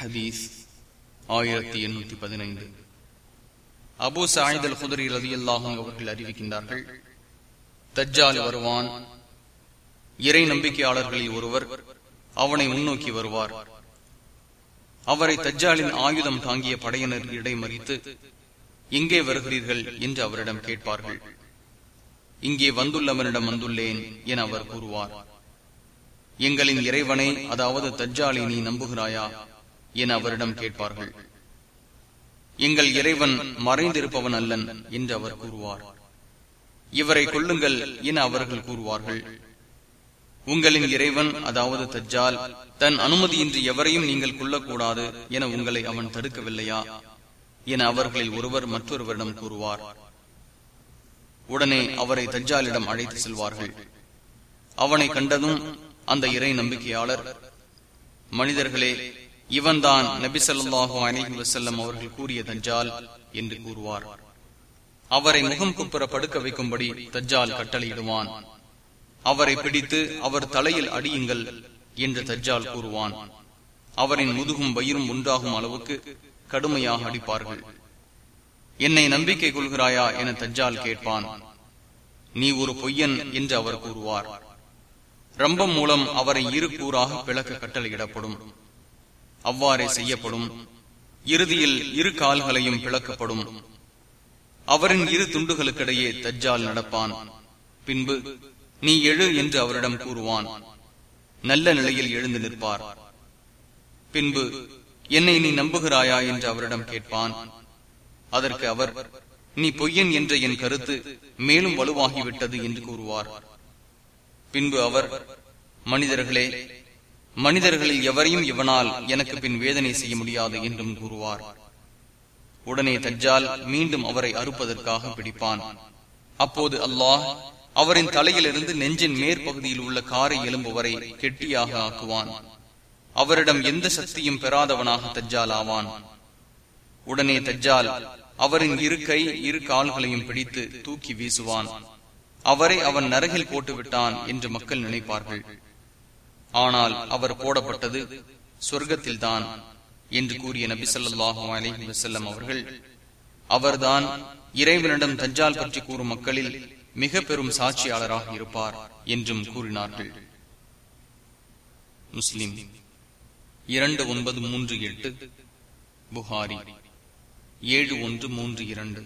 ஹதீஸ் ஆயிரத்தி எண்ணூத்தி பதினைந்து. அபு சாயித் அல் குதிரி ரதி அல்லாஹும் அவர்கள் அறிவிக்கின்றார்கள் தஜ்ஜால் வருவான். இறை நம்பிக்கையாளர்களில் ஒருவர் அவனை முன்னோக்கி வருவார். அவரை தஜ்ஜாலின் ஆயுதம் தாங்கிய படையினர் இடைமறித்து எங்கே வருகிறீர்கள் என்று அவரிடம் கேட்பார்கள். இங்கே வந்துள்ளவனிடம் வந்துள்ளேன் என அவர் கூறுவார். எங்களின் இறைவனை அதாவது தஜ்ஜாலை நீ நம்புகிறாயா? என அவரிடம் கேட்பார்கள். எங்கள் இறைவன் மறைந்திருப்பவன் அல்லன் என்று அவர் கூறுவார். இவரை கொள்ளுங்கள் என அவர்கள் கூறுவார்கள். உங்களின் இறைவன் அதாவது தஜ்ஜால் தன் அனுமதியின்றி எவரையும் நீங்கள் கொள்ளக்கூடாது என உங்களை அவன் தடுக்கவில்லையா? என அவர்களில் ஒருவர் மற்றொருவரிடம் கூறுவார். உடனே அவரை தஜ்ஜாலிடம் அழைத்து செல்வார்கள். அவனை கண்டதும் அந்த இறை நம்பிக்கையாளர் மனிதர்களே இவன்தான் நபி சொல்லாஹு வசல்லம் அவர்கள் கூறிய தஞ்சால் என்று கூறுவார். அவரை முகம் குப்புற படுக்க வைக்கும்படி தஜ்ஜால் கட்டளையிடுவான். அவரை பிடித்து அவர் தலையில் அடியுங்கள் என்று தஜ்ஜால் கூறுவான். அவரின் முதுகும் வயிறும் உண்டாகும் அளவுக்கு கடுமையாக அடிப்பார்கள். என்னை நம்பிக்கை கொள்கிறாயா? என தஜ்ஜால் கேட்பான். நீ ஒரு பொய்யன் என்று அவர் கூறுவார். ரம்பம் மூலம் அவரை இரு கூறாக பிளக்க கட்டளையிடப்படும். அவ்வாறே செய்யப்படும். இறுதியில் இரு கால்களையும் பிளக்கப்படும். அவரின் இரு துண்டுகளுக்கிடையே தஜ்ஜால் நடப்பான். பின்பு நீ எழு என்று அவரிடம் கூறுவான். நல்ல நிலையில் எழுந்து நிற்பார். பின்பு என்னை நீ நம்புகிறாயா? என்று அவரிடம் கேட்பான். அதற்கு அவர் நீ பொய்யன் என்ற என் கருத்து மேலும் வலுவாகிவிட்டது என்று கூறுவார். பின்பு அவர் மனிதர்களே மனிதர்களில் எவரையும் இவனால் எனக்கு பின் வேதனை செய்ய முடியாது என்றும் கூறுவார். உடனே தஜ்ஜால் மீண்டும் அவரை அறுப்பதற்காக பிடிப்பான். அப்போது அல்லாஹ் அவரின் தலையிலிருந்து நெஞ்சின் மேற்பகுதியில் உள்ள காரை எலும்பு வரை கெட்டியாக ஆக்குவான். அவரிடம் எந்த சக்தியும் பெறாதவனாக தஜ்ஜால் ஆவான். உடனே தஜ்ஜால் அவரின் இரு கை இரு கால்களையும் பிடித்து தூக்கி வீசுவான். அவரை அவன் நரகில் போட்டுவிட்டான் என்று மக்கள் நினைப்பார்கள். ஆனால் அவர் போடப்பட்டது சொர்க்கத்தில்தான் என்று கூறிய நபி சொல்லாஹு அலஹி வசல்லம் அவர்கள் அவர்தான் இறைவனிடம் தஞ்சால் பற்றி கூறும் மக்களில் மிக பெரும் சாட்சியாளராக இருப்பார் என்றும் கூறினார்கள். முஸ்லிம் இரண்டு ஒன்பது மூன்று எட்டு புகாரி ஏழு ஒன்று மூன்று இரண்டு.